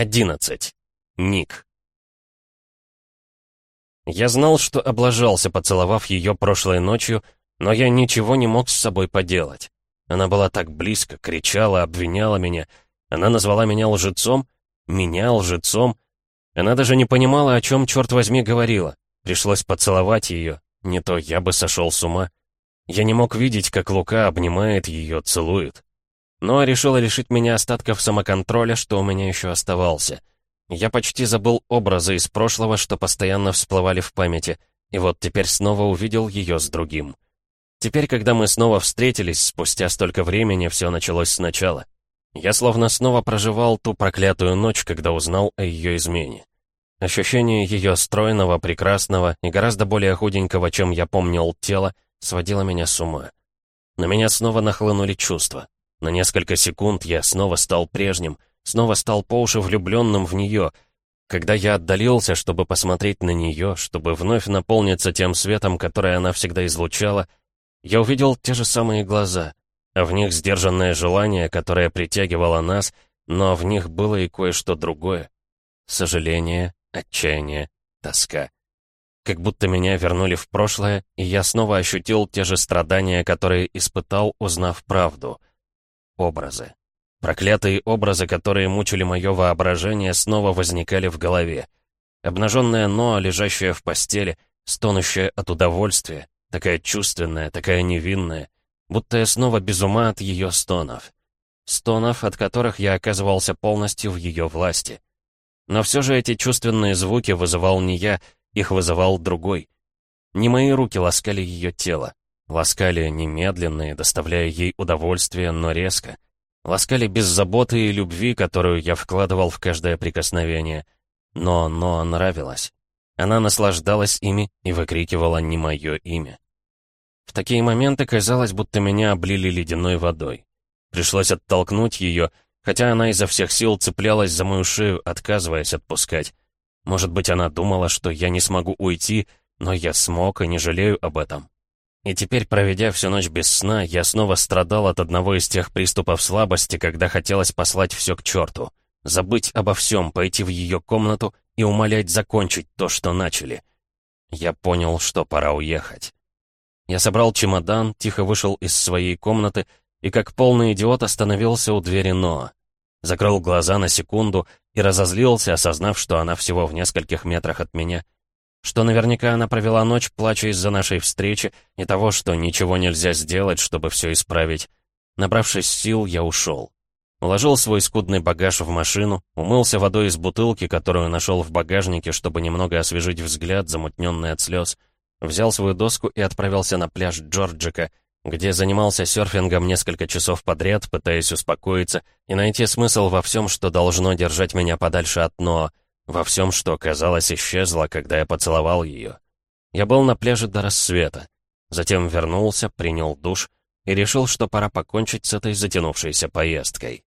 11. Ник. Я знал, что облажался, поцеловав ее прошлой ночью, но я ничего не мог с собой поделать. Она была так близко, кричала, обвиняла меня. Она назвала меня лжецом, меня лжецом. Она даже не понимала, о чем, черт возьми, говорила. Пришлось поцеловать ее, не то я бы сошел с ума. Я не мог видеть, как Лука обнимает ее, целует. Но решила лишить меня остатков самоконтроля, что у меня еще оставался. Я почти забыл образы из прошлого, что постоянно всплывали в памяти, и вот теперь снова увидел ее с другим. Теперь, когда мы снова встретились, спустя столько времени, все началось сначала. Я словно снова проживал ту проклятую ночь, когда узнал о ее измене. Ощущение ее стройного, прекрасного и гораздо более худенького, чем я помнил тело, сводило меня с ума. На меня снова нахлынули чувства. На несколько секунд я снова стал прежним, снова стал по уши влюбленным в нее. Когда я отдалился, чтобы посмотреть на нее, чтобы вновь наполниться тем светом, который она всегда излучала, я увидел те же самые глаза, а в них сдержанное желание, которое притягивало нас, но в них было и кое-что другое. Сожаление, отчаяние, тоска. Как будто меня вернули в прошлое, и я снова ощутил те же страдания, которые испытал, узнав правду — Образы. Проклятые образы, которые мучили мое воображение, снова возникали в голове. Обнаженная Ноа, лежащая в постели, стонущая от удовольствия, такая чувственная, такая невинная, будто я снова без ума от ее стонов. Стонов, от которых я оказывался полностью в ее власти. Но все же эти чувственные звуки вызывал не я, их вызывал другой. Не мои руки ласкали ее тело. Ласкали немедленно и доставляя ей удовольствие, но резко. Ласкали без заботы и любви, которую я вкладывал в каждое прикосновение. Но но нравилось. Она наслаждалась ими и выкрикивала не мое имя. В такие моменты казалось, будто меня облили ледяной водой. Пришлось оттолкнуть ее, хотя она изо всех сил цеплялась за мою шею, отказываясь отпускать. Может быть, она думала, что я не смогу уйти, но я смог и не жалею об этом. И теперь, проведя всю ночь без сна, я снова страдал от одного из тех приступов слабости, когда хотелось послать все к черту. Забыть обо всем, пойти в ее комнату и умолять закончить то, что начали. Я понял, что пора уехать. Я собрал чемодан, тихо вышел из своей комнаты и как полный идиот остановился у двери Ноа. Закрыл глаза на секунду и разозлился, осознав, что она всего в нескольких метрах от меня — что наверняка она провела ночь, плача из-за нашей встречи и того, что ничего нельзя сделать, чтобы все исправить. Набравшись сил, я ушел. Уложил свой скудный багаж в машину, умылся водой из бутылки, которую нашел в багажнике, чтобы немного освежить взгляд, замутненный от слез. Взял свою доску и отправился на пляж Джорджика, где занимался серфингом несколько часов подряд, пытаясь успокоиться и найти смысл во всем, что должно держать меня подальше от Ноа, во всем, что, казалось, исчезло, когда я поцеловал ее. Я был на пляже до рассвета. Затем вернулся, принял душ и решил, что пора покончить с этой затянувшейся поездкой.